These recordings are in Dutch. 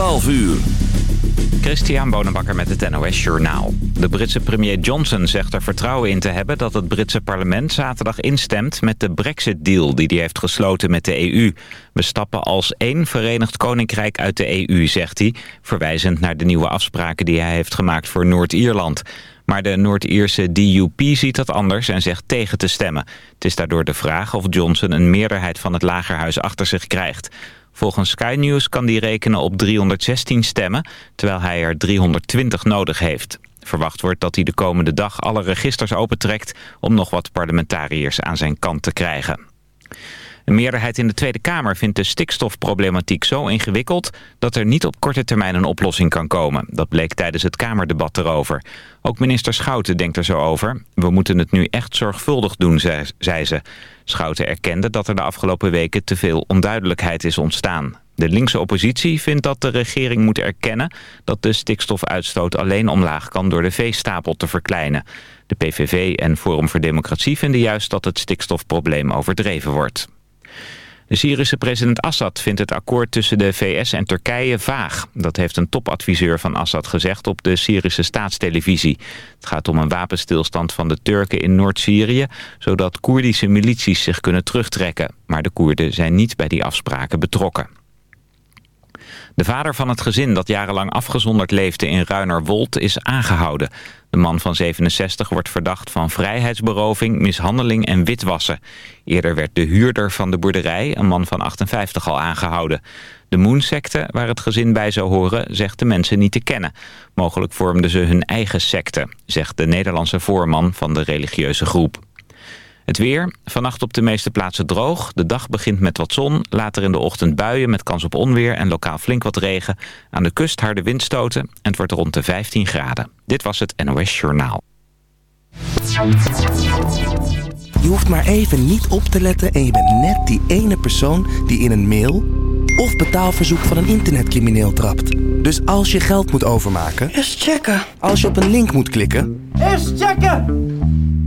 12 uur. Christian Bonenbakker met het NOS Journaal. De Britse premier Johnson zegt er vertrouwen in te hebben... dat het Britse parlement zaterdag instemt met de Brexit-deal... die hij heeft gesloten met de EU. We stappen als één Verenigd Koninkrijk uit de EU, zegt hij... verwijzend naar de nieuwe afspraken die hij heeft gemaakt voor Noord-Ierland. Maar de Noord-Ierse DUP ziet dat anders en zegt tegen te stemmen. Het is daardoor de vraag of Johnson een meerderheid van het lagerhuis achter zich krijgt... Volgens Sky News kan die rekenen op 316 stemmen, terwijl hij er 320 nodig heeft. Verwacht wordt dat hij de komende dag alle registers opentrekt om nog wat parlementariërs aan zijn kant te krijgen. Een meerderheid in de Tweede Kamer vindt de stikstofproblematiek zo ingewikkeld... dat er niet op korte termijn een oplossing kan komen. Dat bleek tijdens het Kamerdebat erover. Ook minister Schouten denkt er zo over. We moeten het nu echt zorgvuldig doen, zei ze. Schouten erkende dat er de afgelopen weken te veel onduidelijkheid is ontstaan. De linkse oppositie vindt dat de regering moet erkennen... dat de stikstofuitstoot alleen omlaag kan door de veestapel te verkleinen. De PVV en Forum voor Democratie vinden juist dat het stikstofprobleem overdreven wordt. De Syrische president Assad vindt het akkoord tussen de VS en Turkije vaag. Dat heeft een topadviseur van Assad gezegd op de Syrische staatstelevisie. Het gaat om een wapenstilstand van de Turken in Noord-Syrië... zodat Koerdische milities zich kunnen terugtrekken. Maar de Koerden zijn niet bij die afspraken betrokken. De vader van het gezin dat jarenlang afgezonderd leefde in Ruinerwold is aangehouden. De man van 67 wordt verdacht van vrijheidsberoving, mishandeling en witwassen. Eerder werd de huurder van de boerderij, een man van 58, al aangehouden. De Moon-secte, waar het gezin bij zou horen, zegt de mensen niet te kennen. Mogelijk vormden ze hun eigen secte, zegt de Nederlandse voorman van de religieuze groep. Het weer, vannacht op de meeste plaatsen droog. De dag begint met wat zon, later in de ochtend buien met kans op onweer en lokaal flink wat regen. Aan de kust harde windstoten en het wordt rond de 15 graden. Dit was het NOS Journaal. Je hoeft maar even niet op te letten en je bent net die ene persoon die in een mail of betaalverzoek van een internetcrimineel trapt. Dus als je geld moet overmaken... Eerst checken. Als je op een link moet klikken... Eerst checken!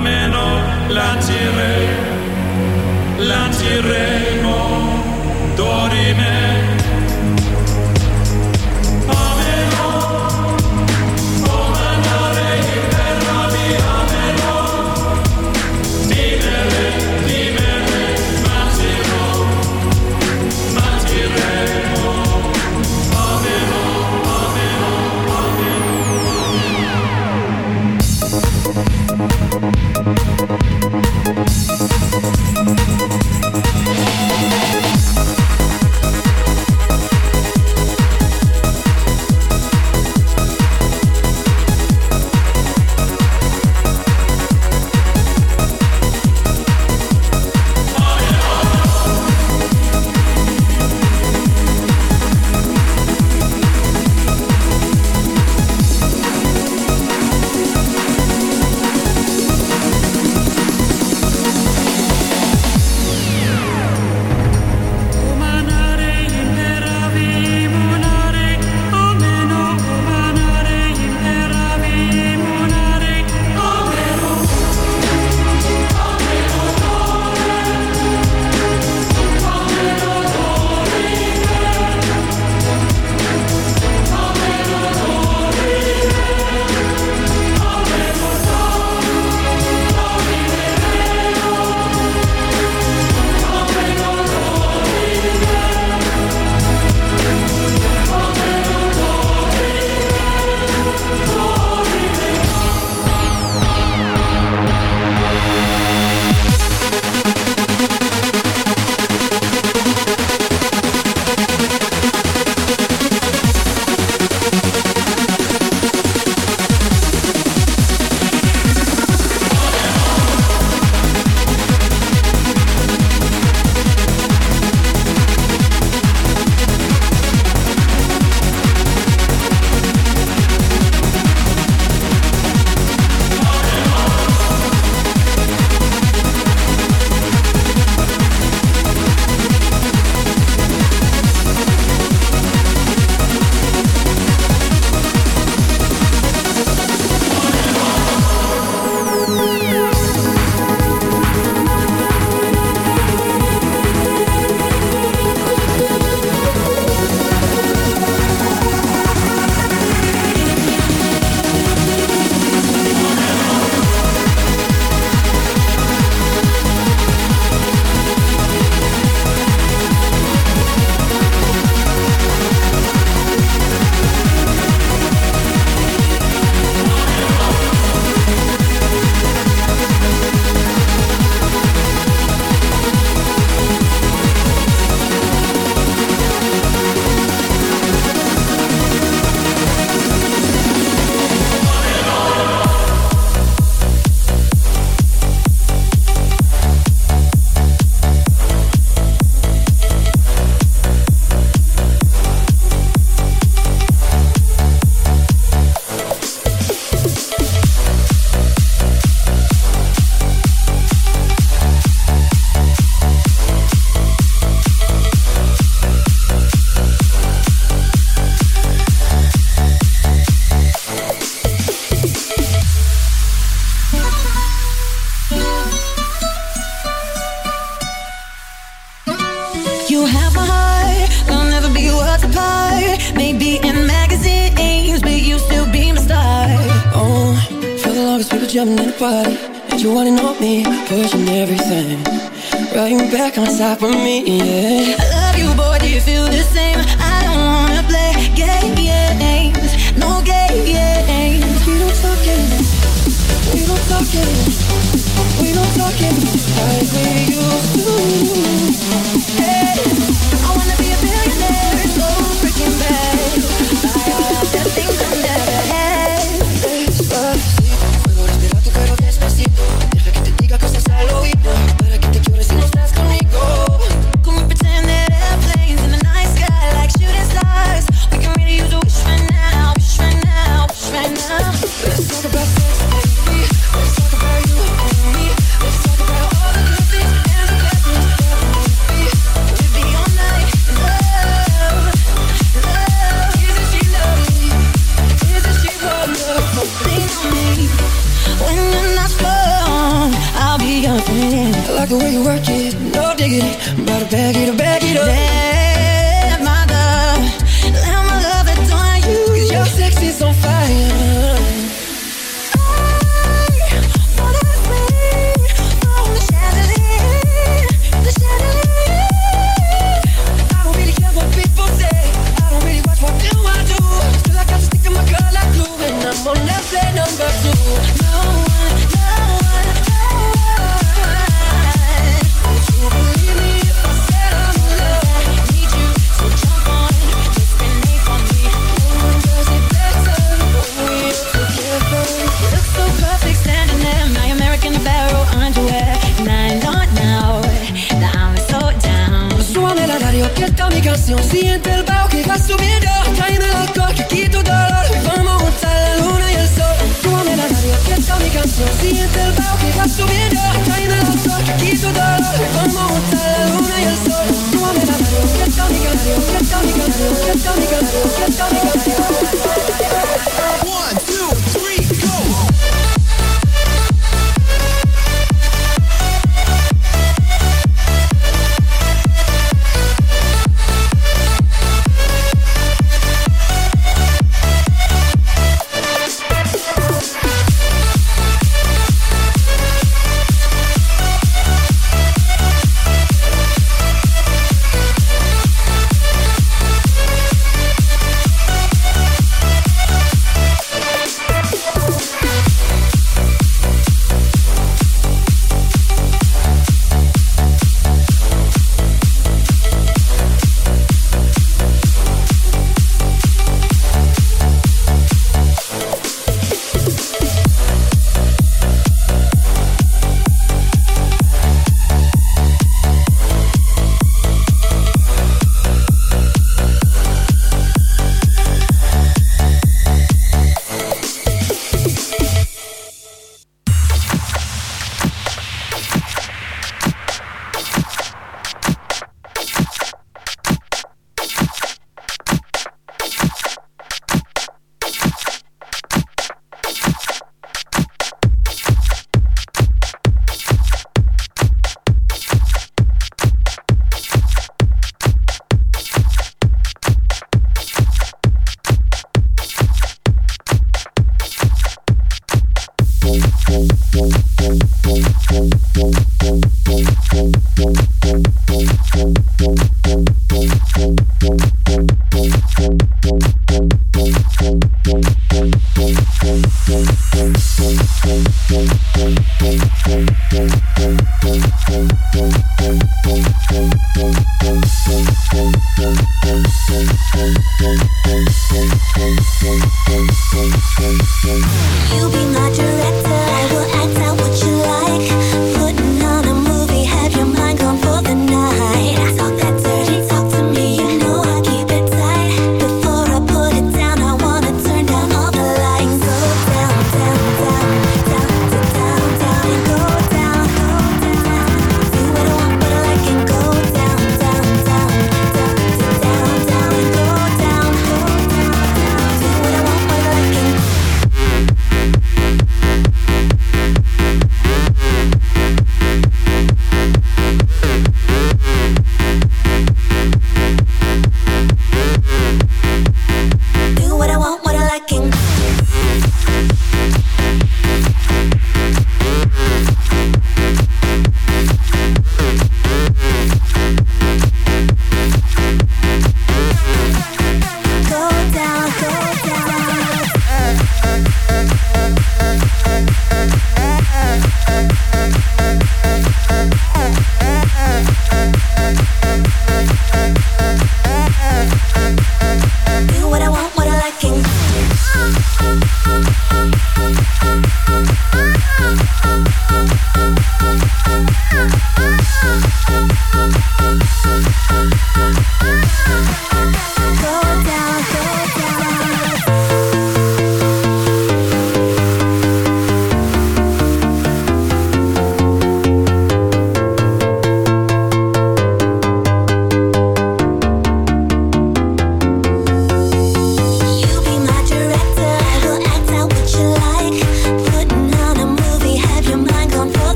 ameno, lancire, lanciremo, dorime.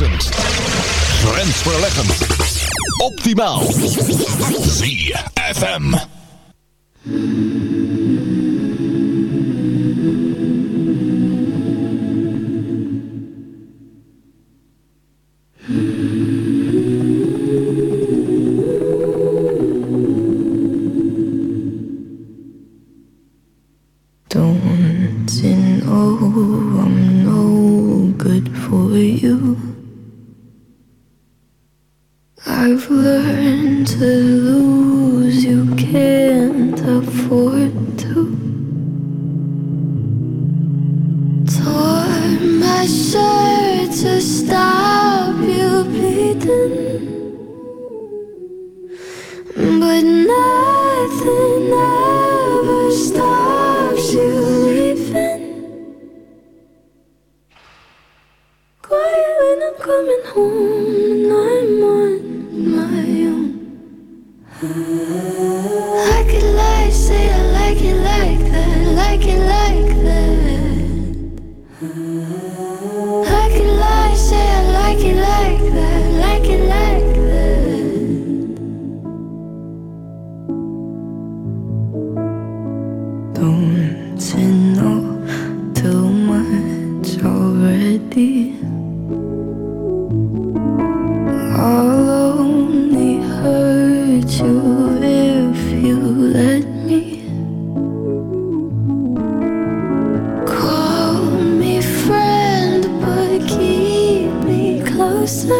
verrassend. Grensverleggend. Optimaal. ZFM. listen.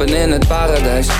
Stappen in het paradijs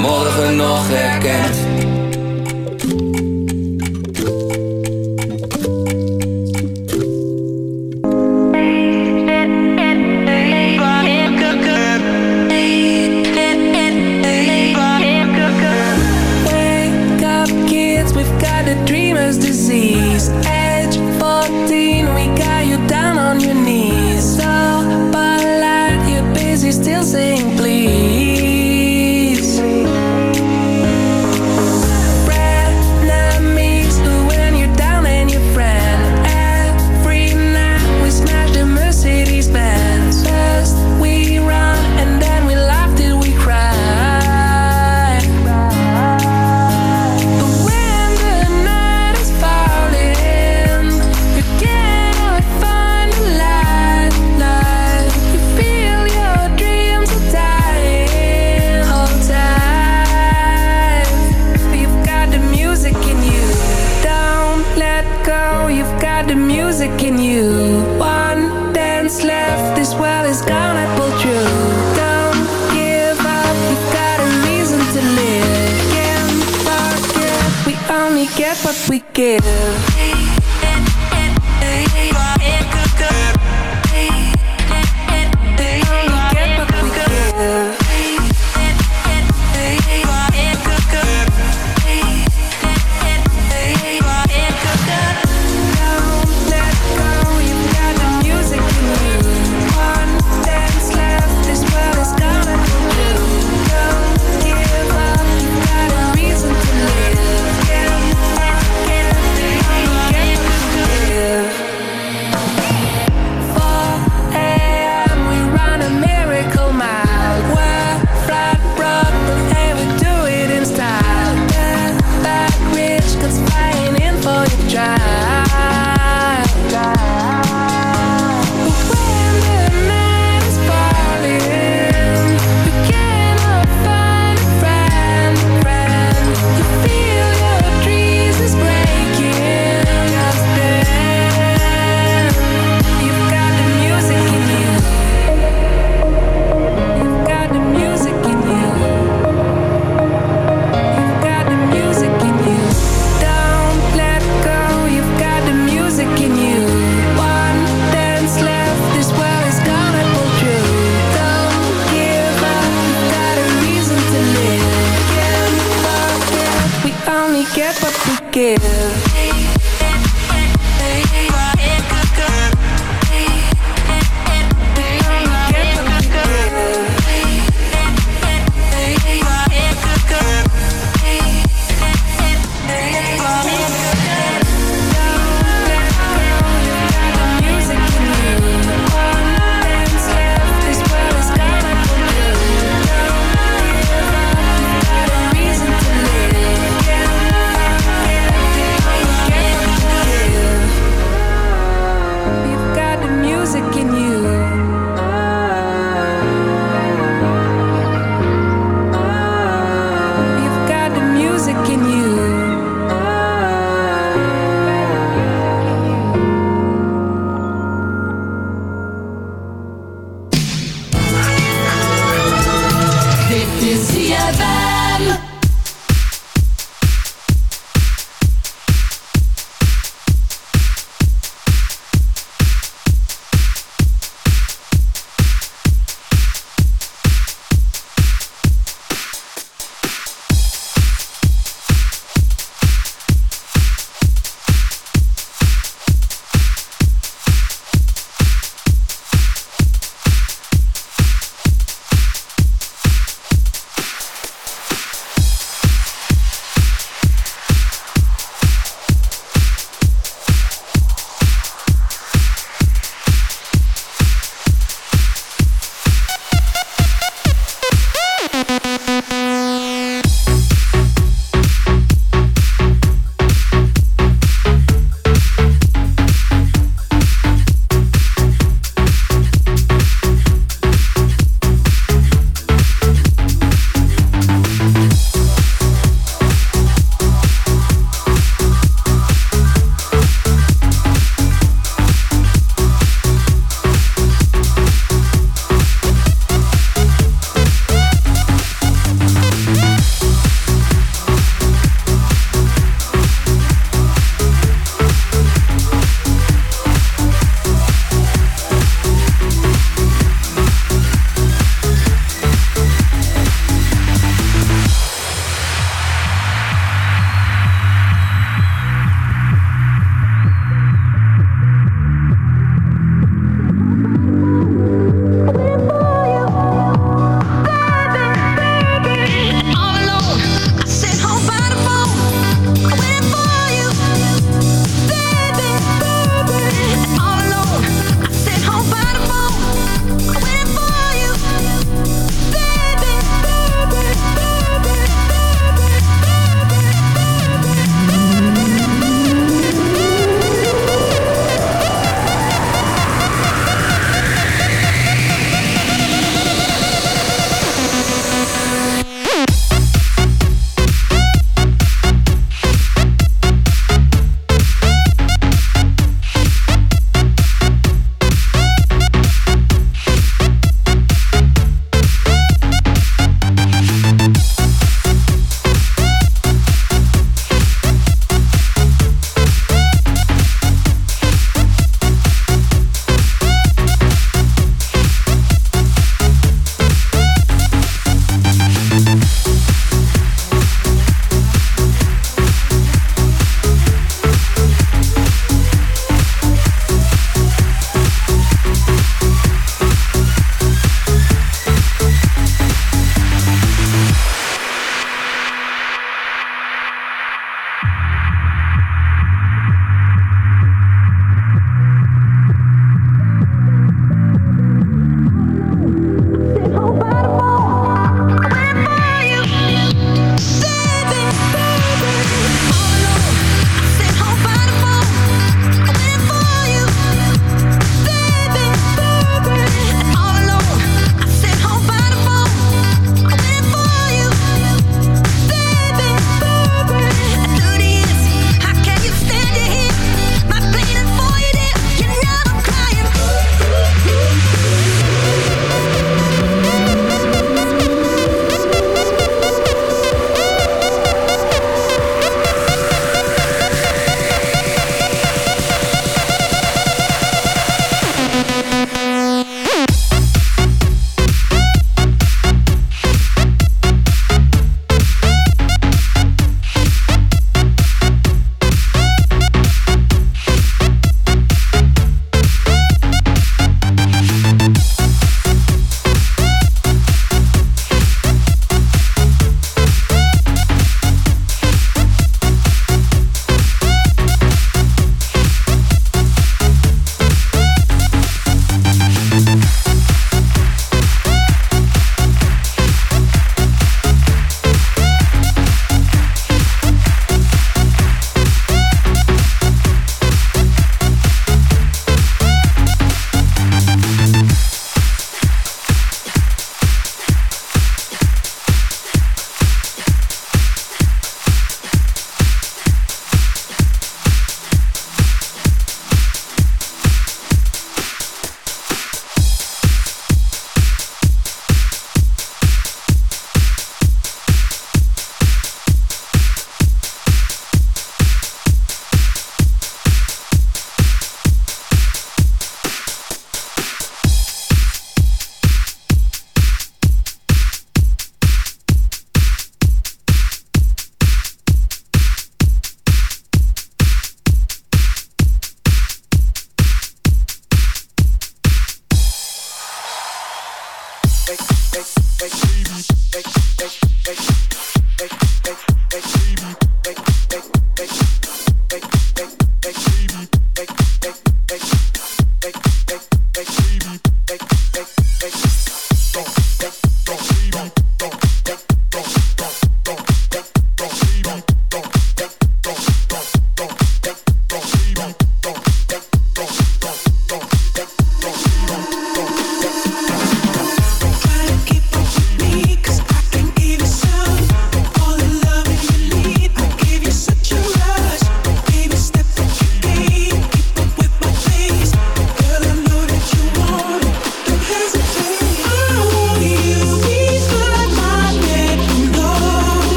morgen nog herkent we give.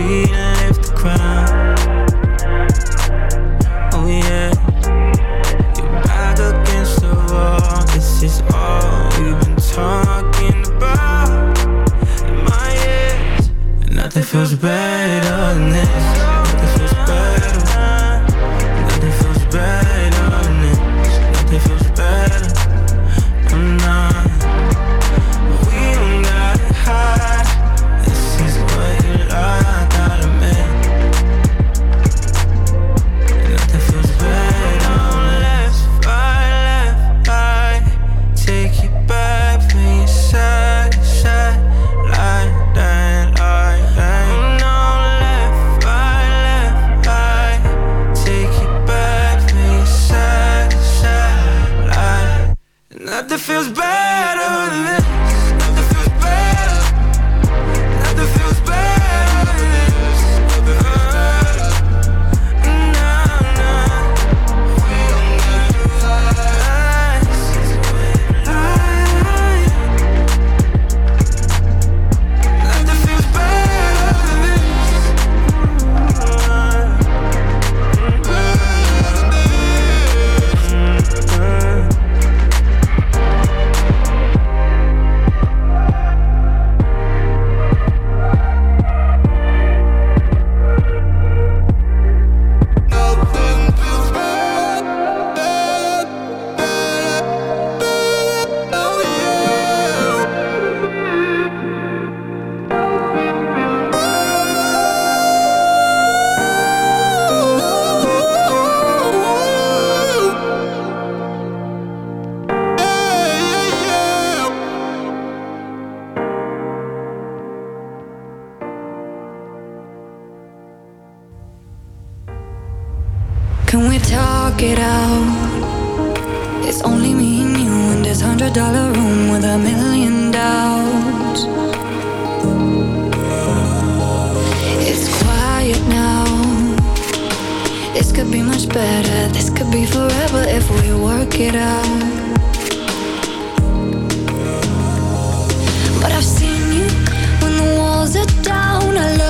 see better. This could be forever if we work it out. But I've seen you when the walls are down. I love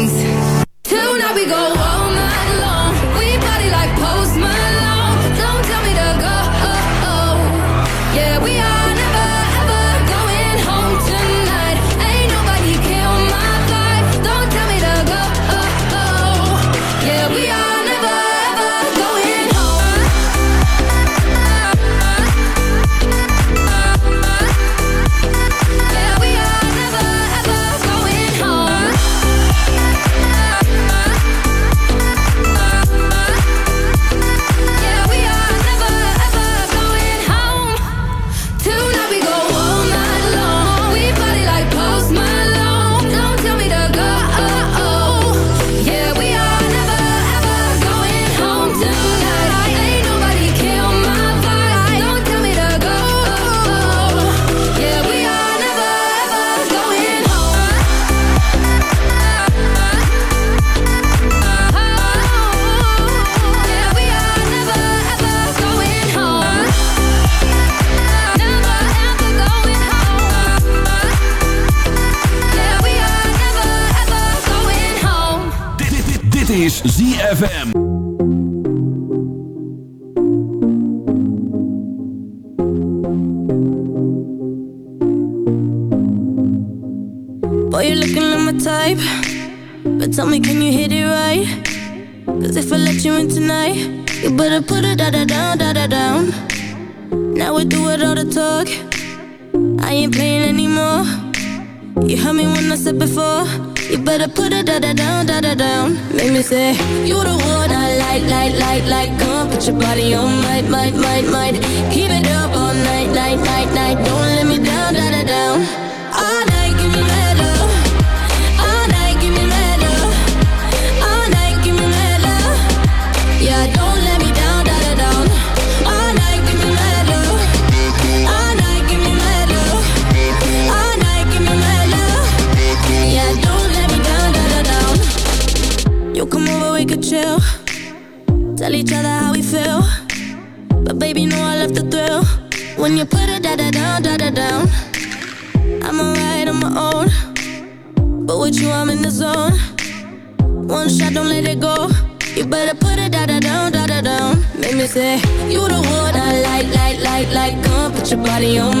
body on